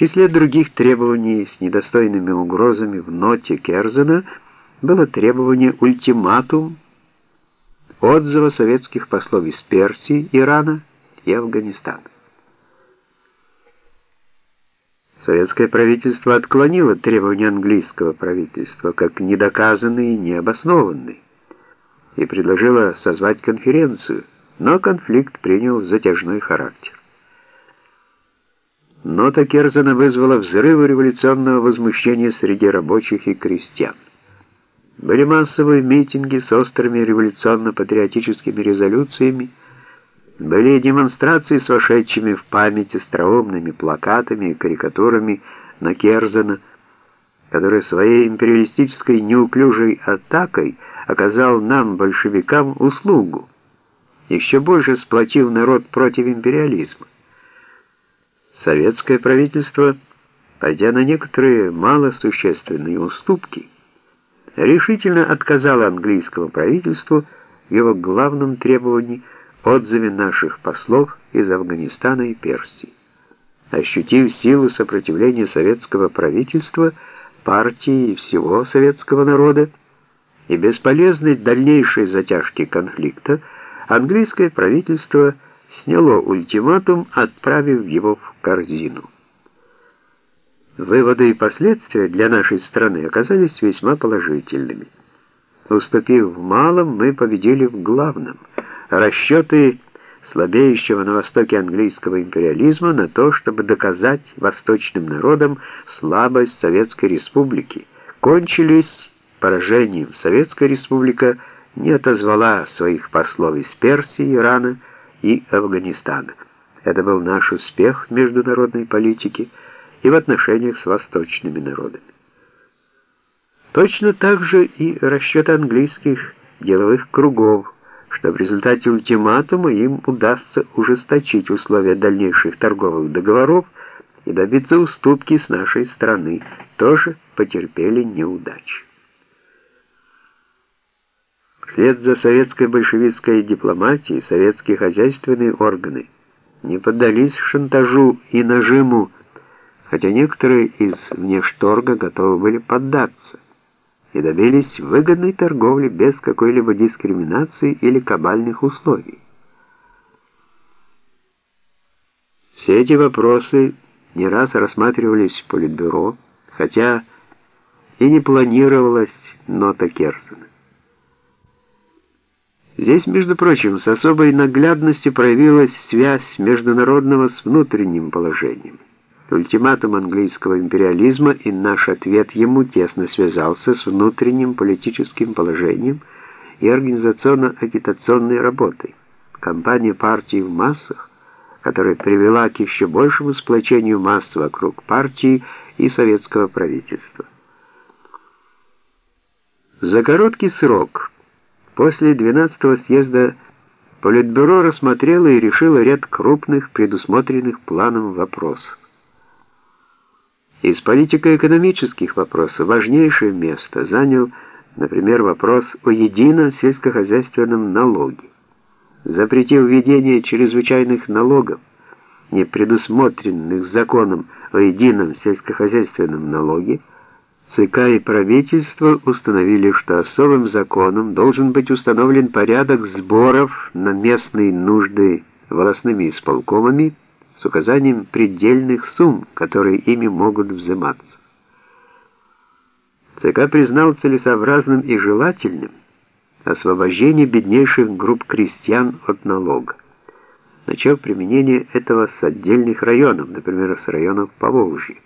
числе других требований с недостойными угрозами в ноте Керзена было требование ультиматум отзыва советских послов из Персии, Ирана и Афганистана. Советское правительство отклонило требования английского правительства как недоказанные и необоснованные и предложило созвать конференцию, но конфликт принял затяжной характер. Нота Керзена вызвала взрыв революционного возмущения среди рабочих и крестьян. Были массовые митинги с острыми революционно-патриотическими резолюциями, были демонстрации с вошедшими в память остроумными плакатами и карикатурами на Керзена, который своей империалистической неуклюжей атакой оказал нам, большевикам, услугу, еще больше сплотил народ против империализма. Советское правительство, пойдя на некоторые малосущественные уступки, решительно отказало английскому правительству в его главном требовании отзыве наших послов из Афганистана и Персии. Ощутив силу сопротивления советского правительства, партии и всего советского народа и бесполезность дальнейшей затяжки конфликта, английское правительство – сняло ультиматум, отправив его в корзину. Выводы и последствия для нашей страны оказались весьма положительными. Уступив в малом, мы победили в главном. Расчеты слабеющего на востоке английского империализма на то, чтобы доказать восточным народам слабость Советской Республики, кончились поражением. Советская Республика не отозвала своих послов из Персии, Ирана, и Афганистана. Это был наш успех в международной политике и в отношениях с восточными народами. Точно так же и расчет английских деловых кругов, что в результате ультиматума им удастся ужесточить условия дальнейших торговых договоров и добиться уступки с нашей стороны, тоже потерпели неудачу. Вслед за советской большевистской дипломатией советские хозяйственные органы не поддались шантажу и нажиму, хотя некоторые из внешторга готовы были поддаться и добились выгодной торговли без какой-либо дискриминации или кабальных условий. Все эти вопросы не раз рассматривались в Политбюро, хотя и не планировалась нота Керсона. Здесь, между прочим, с особой наглядностью проявилась связь международного с внутренним положением. Ультиматум английского империализма и наш ответ ему тесно связался с внутренним политическим положением и организационно-агитационной работой. Кампания партии в массах, которая привела к еще большему сплочению масс вокруг партии и советского правительства. За короткий срок После 12-го съезда Политбюро рассмотрело и решило ряд крупных предусмотренных планом вопросов. Из политико-экономических вопросов важнейшее место занял, например, вопрос о едином сельскохозяйственном налоге. Запретив введение чрезвычайных налогов, не предусмотренных законом о едином сельскохозяйственном налоге, ЦК и правительство установили, что особым законом должен быть установлен порядок сборов на местные нужды волосными исполкомами с указанием предельных сумм, которые ими могут взиматься. ЦК признал целесообразным и желательным освобождение беднейших групп крестьян от налога, начав применение этого с отдельных районов, например, с районов Поволжья.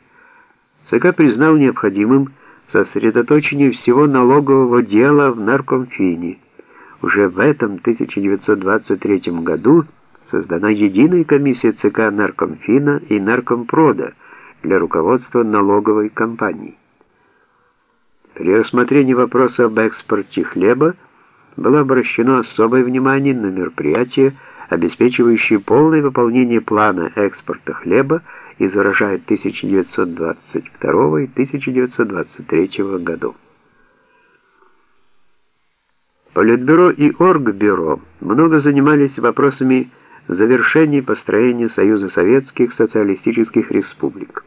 ЦК признал необходимым сосредоточение всего налогового дела в Наркомфине. Уже в этом 1923 году создана единая комиссия ЦК Наркомфина и Наркомпрода для руководства налоговой компании. При рассмотрении вопроса об экспорте хлеба было обращено особое внимание на мероприятия, обеспечивающие полное выполнение плана экспорта хлеба из урожая 1922 и 1923 годов. Политбюро и Оргбюро много занимались вопросами завершения построения Союза Советских Социалистических Республик.